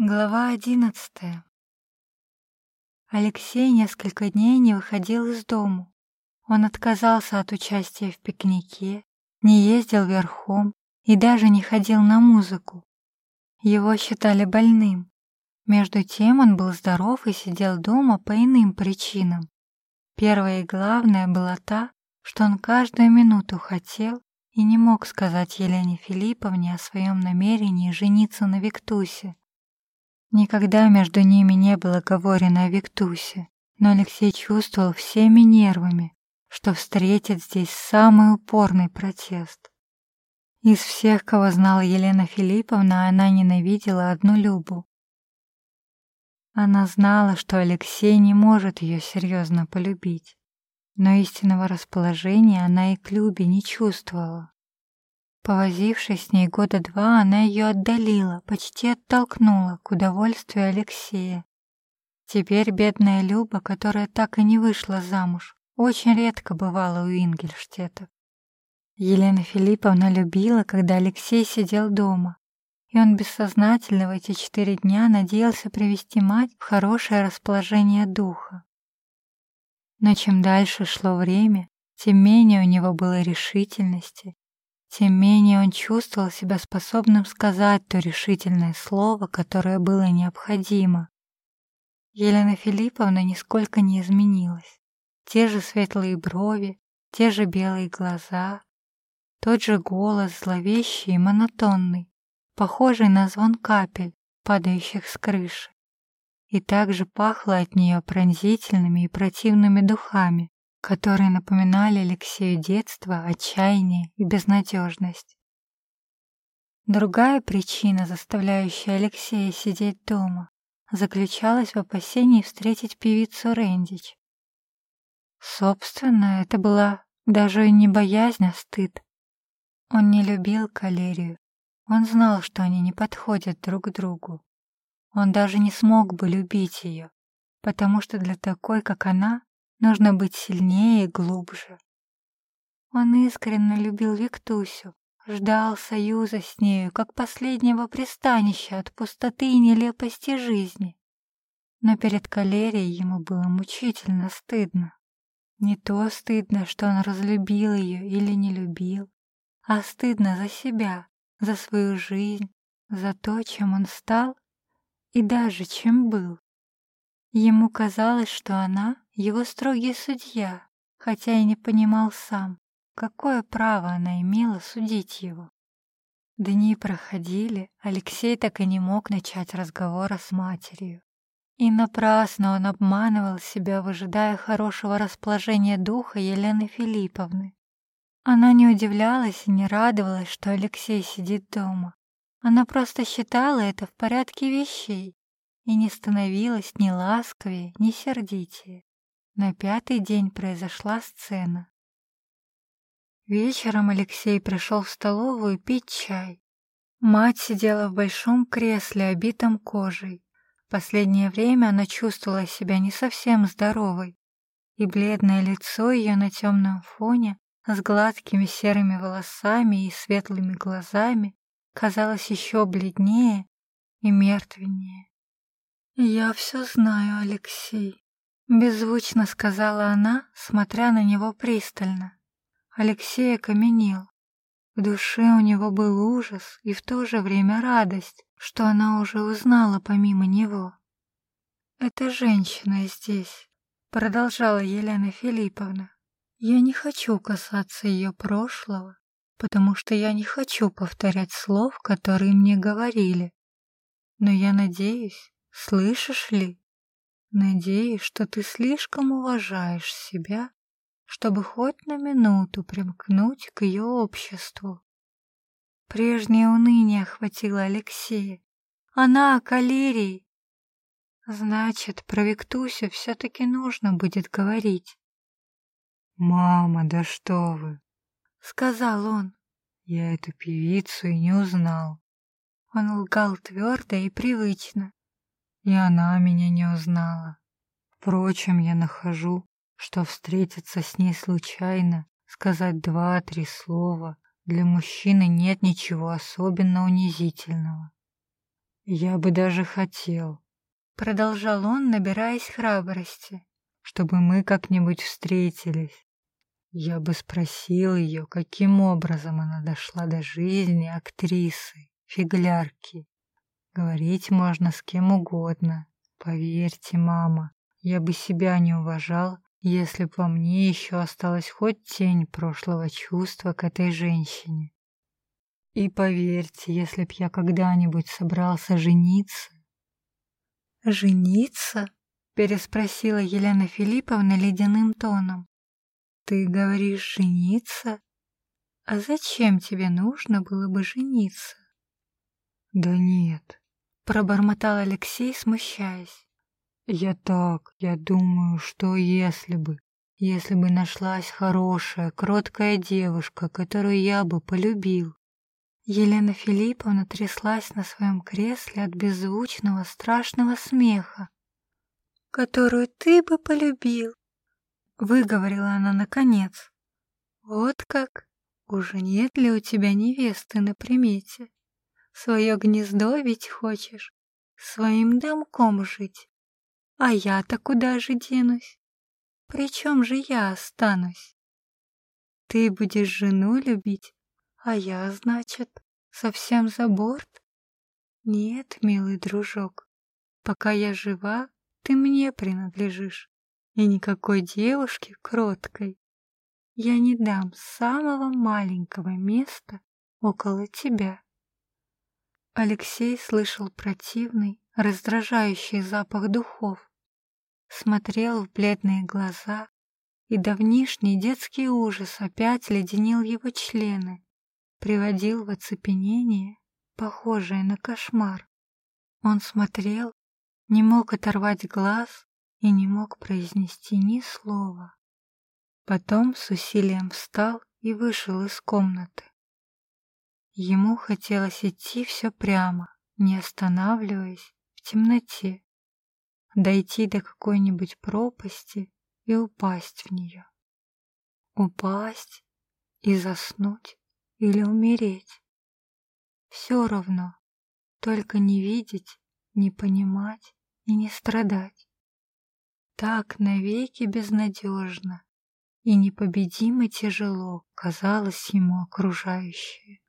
Глава одиннадцатая. Алексей несколько дней не выходил из дому. Он отказался от участия в пикнике, не ездил верхом и даже не ходил на музыку. Его считали больным. Между тем он был здоров и сидел дома по иным причинам. Первая и главная была та, что он каждую минуту хотел и не мог сказать Елене Филипповне о своем намерении жениться на Виктусе. Никогда между ними не было говорено о Виктусе, но Алексей чувствовал всеми нервами, что встретит здесь самый упорный протест. Из всех, кого знала Елена Филипповна, она ненавидела одну Любу. Она знала, что Алексей не может ее серьезно полюбить, но истинного расположения она и к Любе не чувствовала. Повозившись с ней года два, она ее отдалила, почти оттолкнула к удовольствию Алексея. Теперь бедная Люба, которая так и не вышла замуж, очень редко бывала у Ингельштета. Елена Филипповна любила, когда Алексей сидел дома, и он бессознательно в эти четыре дня надеялся привести мать в хорошее расположение духа. Но чем дальше шло время, тем менее у него было решительности, тем менее он чувствовал себя способным сказать то решительное слово, которое было необходимо. Елена Филипповна нисколько не изменилась. Те же светлые брови, те же белые глаза, тот же голос зловещий и монотонный, похожий на звон капель, падающих с крыши. И также пахло от нее пронзительными и противными духами, которые напоминали Алексею детство, отчаяние и безнадежность. Другая причина, заставляющая Алексея сидеть дома, заключалась в опасении встретить певицу Рэндич. Собственно, это была даже не боязнь, а стыд. Он не любил Калерию. Он знал, что они не подходят друг к другу. Он даже не смог бы любить ее, потому что для такой, как она, Нужно быть сильнее и глубже. Он искренне любил Виктусю, ждал союза с нею, как последнего пристанища от пустоты и нелепости жизни. Но перед калерией ему было мучительно стыдно. Не то стыдно, что он разлюбил ее или не любил, а стыдно за себя, за свою жизнь, за то, чем он стал и даже чем был. Ему казалось, что она его строгий судья, хотя и не понимал сам, какое право она имела судить его. Дни проходили, Алексей так и не мог начать разговора с матерью. И напрасно он обманывал себя, выжидая хорошего расположения духа Елены Филипповны. Она не удивлялась и не радовалась, что Алексей сидит дома. Она просто считала это в порядке вещей и не становилась ни ласковее, ни сердитее. На пятый день произошла сцена. Вечером Алексей пришел в столовую пить чай. Мать сидела в большом кресле, обитом кожей. Последнее время она чувствовала себя не совсем здоровой, и бледное лицо ее на темном фоне с гладкими серыми волосами и светлыми глазами казалось еще бледнее и мертвеннее. «Я все знаю, Алексей», Беззвучно сказала она, смотря на него пристально. Алексей окаменел. В душе у него был ужас и в то же время радость, что она уже узнала помимо него. «Эта женщина здесь», — продолжала Елена Филипповна. «Я не хочу касаться ее прошлого, потому что я не хочу повторять слов, которые мне говорили. Но я надеюсь, слышишь ли, Надеюсь, что ты слишком уважаешь себя, чтобы хоть на минуту примкнуть к ее обществу. Прежнее уныние охватило Алексея. Она о калерии. Значит, про Виктусю все-таки нужно будет говорить. «Мама, да что вы!» — сказал он. «Я эту певицу и не узнал». Он лгал твердо и привычно. И она меня не узнала. Впрочем, я нахожу, что встретиться с ней случайно, сказать два-три слова, для мужчины нет ничего особенно унизительного. Я бы даже хотел, продолжал он, набираясь храбрости, чтобы мы как-нибудь встретились. Я бы спросил ее, каким образом она дошла до жизни актрисы, фиглярки. Говорить можно с кем угодно. Поверьте, мама, я бы себя не уважал, если б во мне еще осталась хоть тень прошлого чувства к этой женщине. И поверьте, если б я когда-нибудь собрался жениться... «Жениться?» — переспросила Елена Филипповна ледяным тоном. «Ты говоришь жениться? А зачем тебе нужно было бы жениться?» «Да нет», — пробормотал Алексей, смущаясь. «Я так, я думаю, что если бы, если бы нашлась хорошая, кроткая девушка, которую я бы полюбил, Елена Филипповна тряслась на своем кресле от беззвучного страшного смеха. «Которую ты бы полюбил», — выговорила она наконец. «Вот как? Уже нет ли у тебя невесты на примете? Свое гнездо ведь хочешь, своим домком жить. А я-то куда же денусь? Причем же я останусь? Ты будешь жену любить, а я, значит, совсем за борт? Нет, милый дружок, пока я жива, ты мне принадлежишь, и никакой девушке кроткой. Я не дам самого маленького места около тебя. Алексей слышал противный, раздражающий запах духов, смотрел в бледные глаза, и давнишний детский ужас опять леденил его члены приводил в оцепенение, похожее на кошмар. Он смотрел, не мог оторвать глаз и не мог произнести ни слова. Потом с усилием встал и вышел из комнаты. Ему хотелось идти все прямо, не останавливаясь в темноте, дойти до какой-нибудь пропасти и упасть в нее. Упасть и заснуть или умереть. Все равно, только не видеть, не понимать и не страдать. Так навеки безнадежно и непобедимо тяжело казалось ему окружающее.